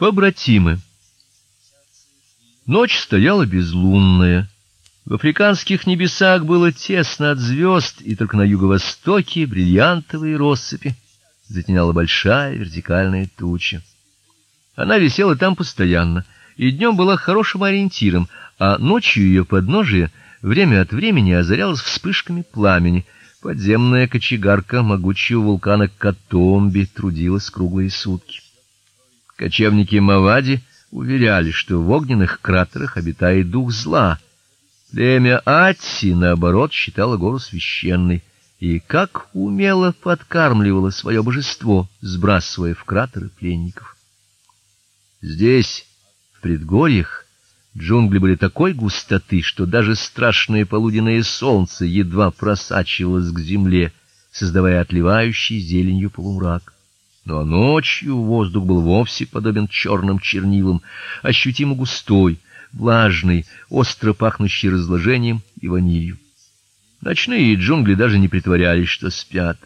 Побратимы. Ночь стояла безлунная. В африканских небесах было тесно от звезд, и только на юго-востоке бриллиантовые россыпи затеняла большая вертикальная туча. Она висела там постоянно, и днем была хорошим ориентиром, а ночью ее подножие время от времени озарялось вспышками пламени. Подземная кочегарка могучего вулкана Катомби трудилась круглые сутки. Кочевники Мавади уверяли, что в огненных кратерах обитает дух зла. Племя Атси наоборот считало гору священной и как умело подкармливало свое божество, сбрасывая в кратеры пленников. Здесь, в предгорьях, джунгли были такой густоты, что даже страшное полуденное солнце едва просачивалось к земле, создавая отливающий зеленью полумрак. Но ночью воздух был вовсе подобен черным чернилам, ощутимо густой, влажный, остро пахнущий разложением и ванилью. Ночные джунгли даже не притворялись, что спят.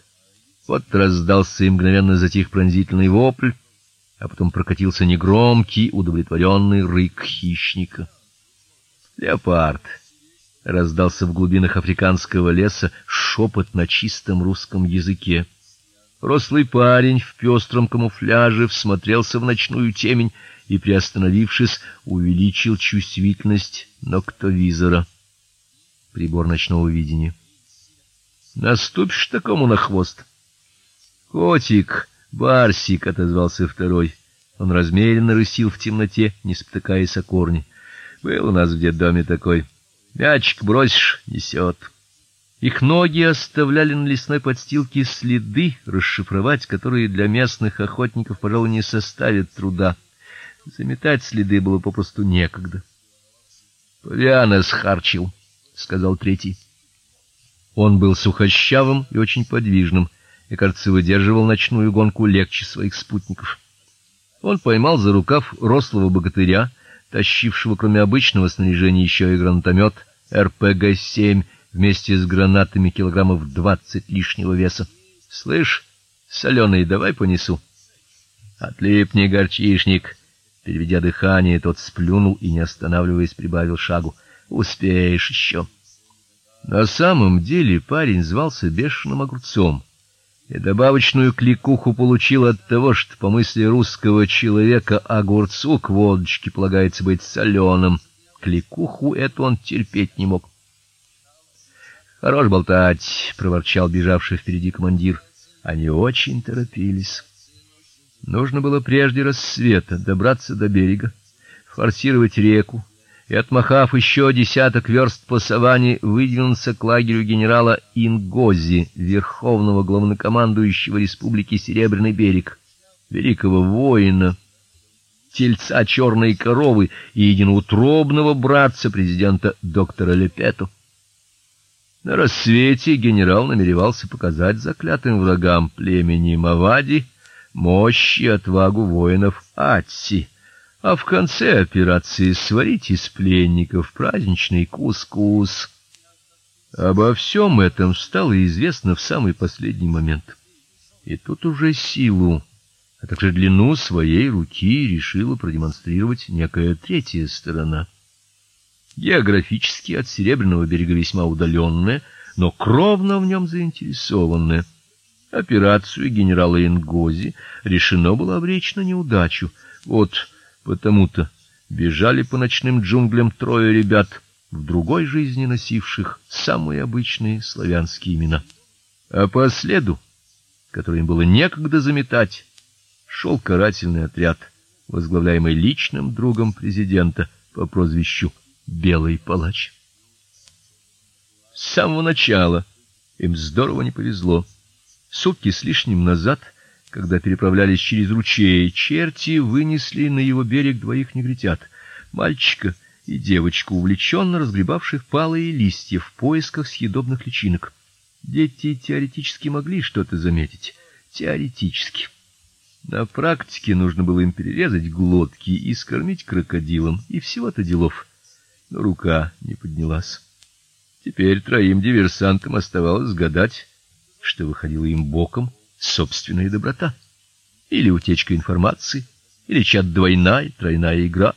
Вот раздался и мгновенно затих пронзительный вопль, а потом прокатился негромкий, удовлетворенный рык хищника. Леопард раздался в глубинах африканского леса шепот на чистом русском языке. Рослый парень в пестром камуфляже всмотрелся в ночную темень и, приостановившись, увеличил чувствительность ноктовизора. Прибор ночного видения. Наступишь такому на хвост. Котик, Барсик отозвался второй. Он размеренно рысил в темноте, не спотыкаясь о корни. Был у нас в детдоме такой. Мячик бросишь, несет. Их ноги оставляли на лесной подстилке следы, расшифровать которые для местных охотников, пожалуй, не составит труда. Заметать следы было попросту некогда. "Павиана схарчил", сказал третий. Он был сухощавым и очень подвижным, и, кажется, выдерживал ночную гонку легче своих спутников. Он поймал за рукав рослого богатыря, тащившего кроме обычного снаряжения еще и гранатомет РПГ-7 вместе с гранатами килограммов двадцать лишнего веса. Слышь, соленый, давай понесу. Отлипни, горчишник. Переведя дыхание, тот сплюнул и не останавливаясь прибавил шагу. Успеешь еще. На самом деле парень звался бешеным огурцом. И добавочную кликуху получил от того, что по мысли русского человека огурцу к водочке полагается быть соленым. Кликуху эту он терпеть не мог. Хорош болтать, проворчал бежавший впереди командир. Они очень торопились. Нужно было прежде рассвета добраться до берега, форсировать реку и отмахав еще десяток верст по саванне, выдвинуться к лагерю генерала Ингози, верховного главнокомандующего республики Серебряный берег, великого воина, тельца черной коровы и единоутробного братца президента доктора Лепету. На рассвете генерал намеревался показать заклятым врагам племени Мавади мощь и отвагу воинов Атси, а в конце операции сварить из пленников праздничный кускус. Обо всем этом стало известно в самый последний момент. И тут уже силу, а также длину своей руки решила продемонстрировать некая третья сторона географически от Серебряного берега весьма удаленная, но кровно в нем заинтересованная. Операцию генерала Ингози решено было обречь на неудачу. Вот потому-то бежали по ночным джунглям трое ребят, в другой жизни носивших самые обычные славянские имена. А по следу, который им было некогда заметать, шел карательный отряд, возглавляемый личным другом президента по прозвищу Белый палач. С самого начала им здорово не повезло. Сутки с лишним назад, когда переправлялись через ручей, черти вынесли на его берег двоих негритят, мальчика и девочку, увлеченно разгребавших палые листья в поисках съедобных личинок. Дети теоретически могли что-то заметить, теоретически. На практике нужно было им перерезать глотки и скормить крокодилам, и всего-то делов но рука не поднялась. Теперь троим диверсантам оставалось гадать, что выходило им боком собственная доброта или утечка информации, или чья двойная, тройная игра.